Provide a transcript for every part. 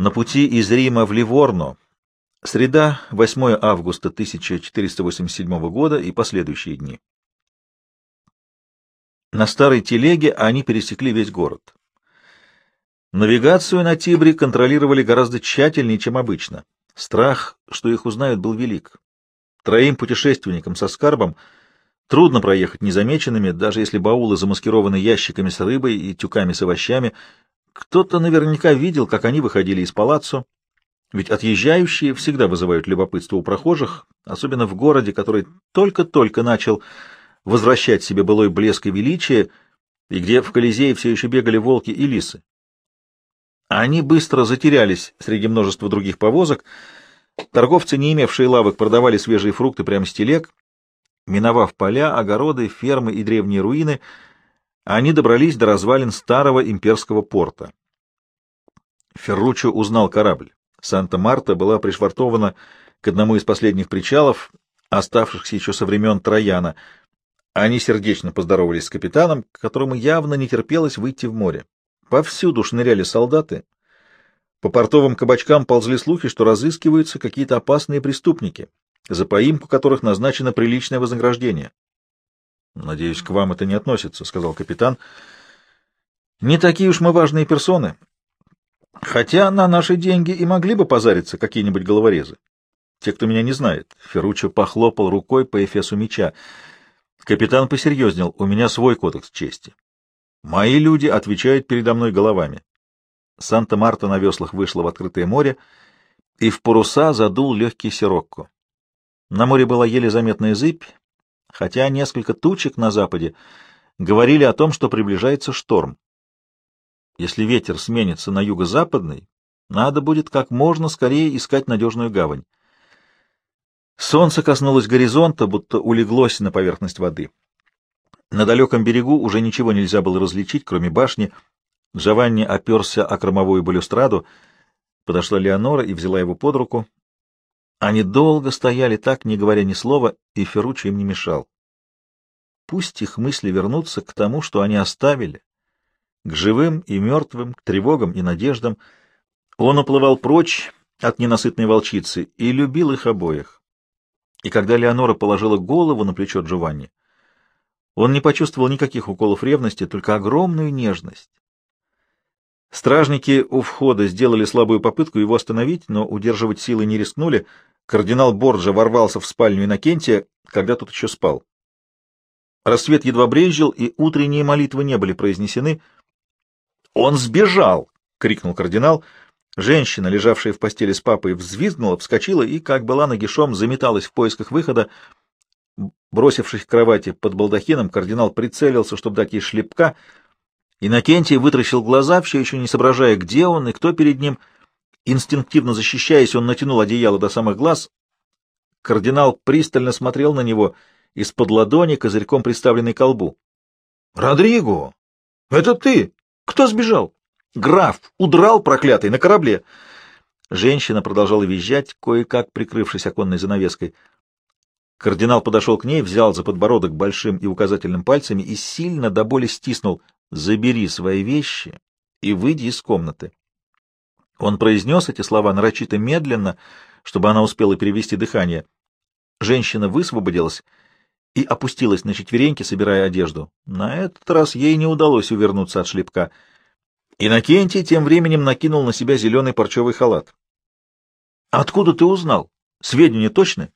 На пути из Рима в Ливорно. Среда, 8 августа 1487 года и последующие дни. На старой телеге они пересекли весь город. Навигацию на Тибре контролировали гораздо тщательнее, чем обычно. Страх, что их узнают, был велик. Троим путешественникам со скарбом трудно проехать незамеченными, даже если баулы замаскированы ящиками с рыбой и тюками с овощами, кто-то наверняка видел, как они выходили из палаццо, ведь отъезжающие всегда вызывают любопытство у прохожих, особенно в городе, который только-только начал возвращать себе былой блеск и величие, и где в Колизее все еще бегали волки и лисы. Они быстро затерялись среди множества других повозок. Торговцы, не имевшие лавок, продавали свежие фрукты прямо с телег. Миновав поля, огороды, фермы и древние руины — они добрались до развалин старого имперского порта. Ферруччо узнал корабль. Санта-Марта была пришвартована к одному из последних причалов, оставшихся еще со времен Трояна. Они сердечно поздоровались с капитаном, которому явно не терпелось выйти в море. Повсюду шныряли солдаты. По портовым кабачкам ползли слухи, что разыскиваются какие-то опасные преступники, за поимку которых назначено приличное вознаграждение. — Надеюсь, к вам это не относится, — сказал капитан. — Не такие уж мы важные персоны. Хотя на наши деньги и могли бы позариться какие-нибудь головорезы. Те, кто меня не знает. Ферруччо похлопал рукой по эфесу меча. Капитан посерьезнел. У меня свой кодекс чести. Мои люди отвечают передо мной головами. Санта-Марта на веслах вышла в открытое море, и в паруса задул легкий сирокко. На море была еле заметная зыбь, хотя несколько тучек на западе говорили о том, что приближается шторм. Если ветер сменится на юго-западный, надо будет как можно скорее искать надежную гавань. Солнце коснулось горизонта, будто улеглось на поверхность воды. На далеком берегу уже ничего нельзя было различить, кроме башни. Джованни оперся о кромовую балюстраду. Подошла Леонора и взяла его под руку. Они долго стояли так, не говоря ни слова, и Ферруччо им не мешал. Пусть их мысли вернутся к тому, что они оставили, к живым и мертвым, к тревогам и надеждам. Он уплывал прочь от ненасытной волчицы и любил их обоих. И когда Леонора положила голову на плечо Джованни, он не почувствовал никаких уколов ревности, только огромную нежность. Стражники у входа сделали слабую попытку его остановить, но удерживать силы не рискнули — Кардинал Борджа ворвался в спальню Иннокентия, когда тот еще спал. Рассвет едва брезжил, и утренние молитвы не были произнесены. «Он сбежал!» — крикнул кардинал. Женщина, лежавшая в постели с папой, взвизгнула, вскочила и, как была нагишом, заметалась в поисках выхода. Бросившись к кровати под балдахином, кардинал прицелился, чтобы дать ей шлепка. Иннокентий вытращил глаза, все еще не соображая, где он и кто перед ним — Инстинктивно защищаясь, он натянул одеяло до самых глаз. Кардинал пристально смотрел на него из-под ладони, козырьком приставленной колбу. — Родриго! Это ты! Кто сбежал? — Граф! Удрал, проклятый, на корабле! Женщина продолжала визжать, кое-как прикрывшись оконной занавеской. Кардинал подошел к ней, взял за подбородок большим и указательным пальцами и сильно до боли стиснул «Забери свои вещи и выйди из комнаты». Он произнес эти слова нарочито медленно, чтобы она успела перевести дыхание. Женщина высвободилась и опустилась на четвереньки, собирая одежду. На этот раз ей не удалось увернуться от шлепка. Иннокентий тем временем накинул на себя зеленый парчевый халат. — Откуда ты узнал? Сведения точны?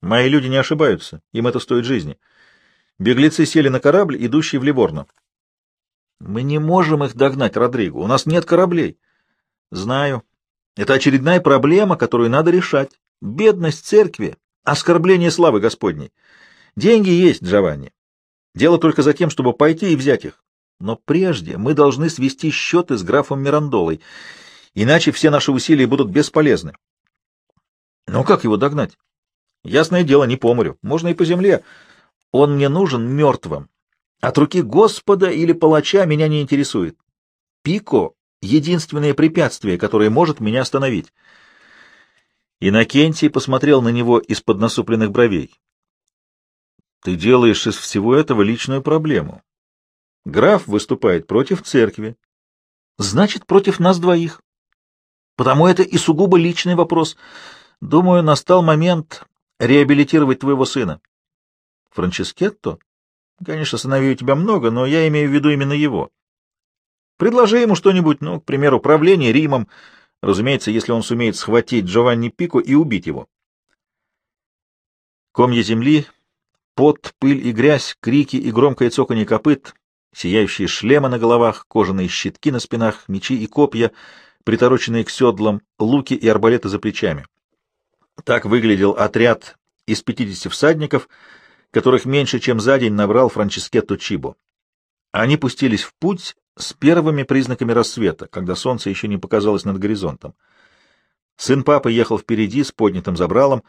Мои люди не ошибаются, им это стоит жизни. Беглецы сели на корабль, идущий в Ливорно. — Мы не можем их догнать, Родриго, у нас нет кораблей. Знаю. Это очередная проблема, которую надо решать. Бедность церкви, оскорбление славы Господней. Деньги есть, Джованни. Дело только за тем, чтобы пойти и взять их. Но прежде мы должны свести счеты с графом Мирандолой, иначе все наши усилия будут бесполезны. Но как его догнать? Ясное дело, не по морю, можно и по земле. Он мне нужен мертвым. От руки Господа или палача меня не интересует. Пико единственное препятствие, которое может меня остановить. Иннокентий посмотрел на него из-под насупленных бровей. Ты делаешь из всего этого личную проблему. Граф выступает против церкви. Значит, против нас двоих. Потому это и сугубо личный вопрос. Думаю, настал момент реабилитировать твоего сына. Франческетто? Конечно, сыновей у тебя много, но я имею в виду именно его. Предложи ему что-нибудь, ну, к примеру, правление Римом, разумеется, если он сумеет схватить Джованни Пико и убить его. Комья земли, пот, пыль и грязь, крики и громкое цоканье копыт, сияющие шлемы на головах, кожаные щитки на спинах, мечи и копья, притороченные к седлам, луки и арбалеты за плечами. Так выглядел отряд из 50 всадников, которых меньше чем за день набрал Франческетто Чибо. Они пустились в путь с первыми признаками рассвета, когда солнце еще не показалось над горизонтом. Сын папы ехал впереди с поднятым забралом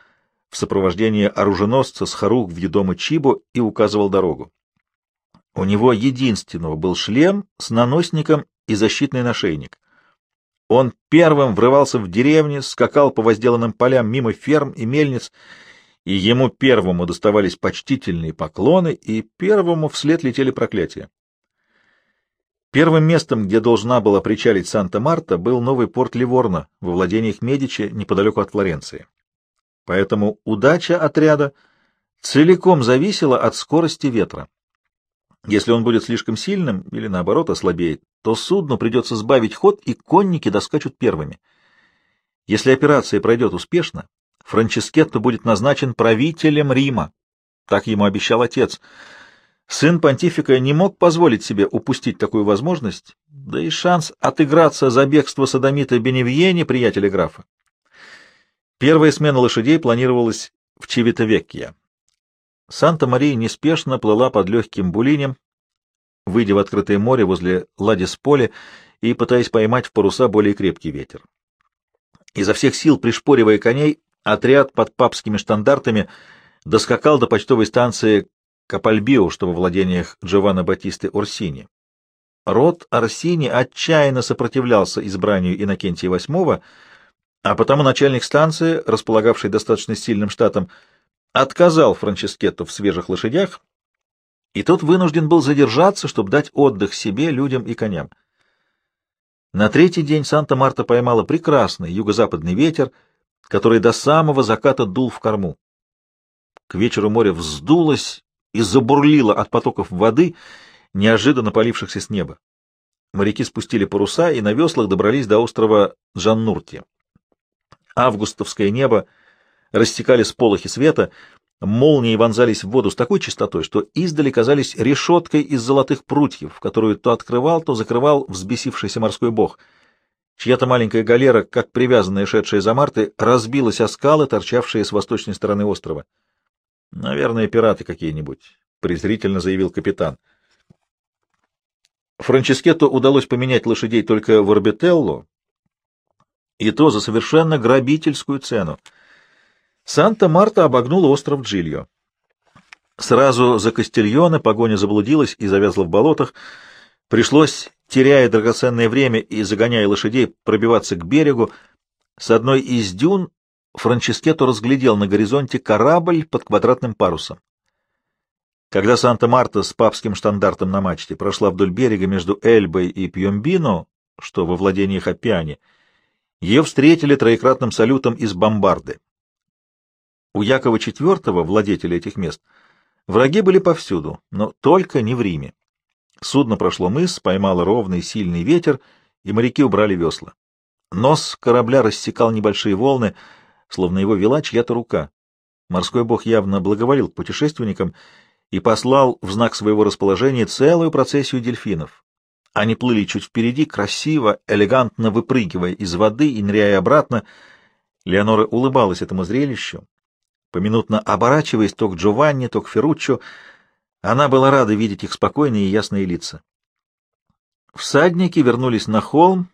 в сопровождении оруженосца с Харух в ведомо Чибо и указывал дорогу. У него единственного был шлем с наносником и защитный нашейник. Он первым врывался в деревни, скакал по возделанным полям мимо ферм и мельниц, и ему первому доставались почтительные поклоны, и первому вслед летели проклятия. Первым местом, где должна была причалить Санта-Марта, был новый порт Ливорно во владениях Медичи неподалеку от Флоренции. Поэтому удача отряда целиком зависела от скорости ветра. Если он будет слишком сильным или, наоборот, ослабеет, то судну придется сбавить ход, и конники доскачут первыми. Если операция пройдет успешно, Франческетто будет назначен правителем Рима. Так ему обещал отец. Сын понтифика не мог позволить себе упустить такую возможность, да и шанс отыграться за бегство садомита Беневьени, приятеля графа. Первая смена лошадей планировалась в Чивитовеккия. Санта-Мария неспешно плыла под легким булинем, выйдя в открытое море возле Ладис-поля и пытаясь поймать в паруса более крепкий ветер. Изо всех сил пришпоривая коней, отряд под папскими штандартами доскакал до почтовой станции Капальбио, что во владениях Джованна Батисты Орсини. Род Орсини отчаянно сопротивлялся избранию Иннокентия VIII, а потому начальник станции, располагавший достаточно сильным штатом, отказал Франческетто в свежих лошадях, и тот вынужден был задержаться, чтобы дать отдых себе, людям и коням. На третий день Санта-Марта поймала прекрасный юго-западный ветер, который до самого заката дул в корму. К вечеру море вздулось и забурлило от потоков воды, неожиданно полившихся с неба. Моряки спустили паруса и на веслах добрались до острова Джаннурти. Августовское небо — растекали сполохи света, молнии вонзались в воду с такой частотой, что издали казались решеткой из золотых прутьев, которую то открывал, то закрывал взбесившийся морской бог. Чья-то маленькая галера, как привязанная, шедшая за Марты, разбилась о скалы, торчавшие с восточной стороны острова. — Наверное, пираты какие-нибудь, — презрительно заявил капитан. Франческетто удалось поменять лошадей только в Орбителло, и то за совершенно грабительскую цену — Санта-Марта обогнула остров Джильо. Сразу за Кастильоне погоня заблудилась и завязла в болотах. Пришлось, теряя драгоценное время и загоняя лошадей, пробиваться к берегу. С одной из дюн Франческетто разглядел на горизонте корабль под квадратным парусом. Когда Санта-Марта с папским штандартом на мачте прошла вдоль берега между Эльбой и Пьембино, что во владениях Аппиани, ее встретили троекратным салютом из бомбарды. У Якова IV, владетеля этих мест, враги были повсюду, но только не в Риме. Судно прошло мыс, поймало ровный сильный ветер, и моряки убрали весла. Нос корабля рассекал небольшие волны, словно его вела чья-то рука. Морской бог явно благоволил путешественникам и послал в знак своего расположения целую процессию дельфинов. Они плыли чуть впереди, красиво, элегантно выпрыгивая из воды и ныряя обратно. Леонора улыбалась этому зрелищу, Поминутно оборачиваясь то к Джованни, то к Ферруччо, она была рада видеть их спокойные и ясные лица. Всадники вернулись на холм,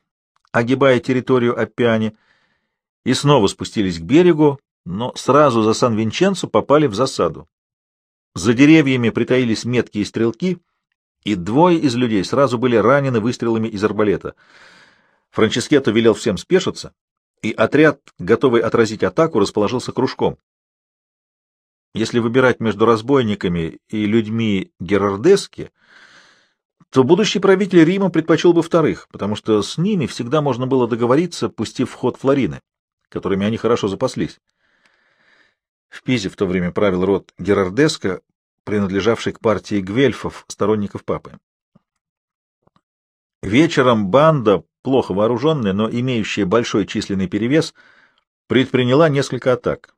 огибая территорию Аппиани, и снова спустились к берегу, но сразу за Сан-Винченцо попали в засаду. За деревьями притаились меткие стрелки, и двое из людей сразу были ранены выстрелами из арбалета. Франческетто велел всем спешиться, и отряд, готовый отразить атаку, расположился кружком. Если выбирать между разбойниками и людьми Герардески, то будущий правитель Рима предпочел бы вторых, потому что с ними всегда можно было договориться, пустив в ход флорины, которыми они хорошо запаслись. В Пизе в то время правил род Герардеско, принадлежавший к партии гвельфов, сторонников папы. Вечером банда, плохо вооруженная, но имеющая большой численный перевес, предприняла несколько атак.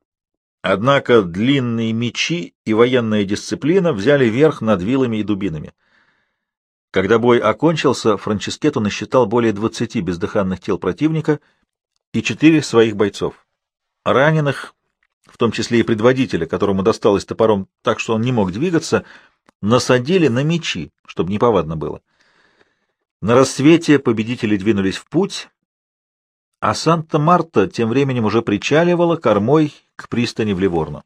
Однако длинные мечи и военная дисциплина взяли верх над вилами и дубинами. Когда бой окончился, Франческетто насчитал более двадцати бездыханных тел противника и четыре своих бойцов. Раненых, в том числе и предводителя, которому досталось топором так, что он не мог двигаться, насадили на мечи, чтобы неповадно было. На рассвете победители двинулись в путь, а Санта-Марта тем временем уже причаливала кормой к пристани в Ливорно.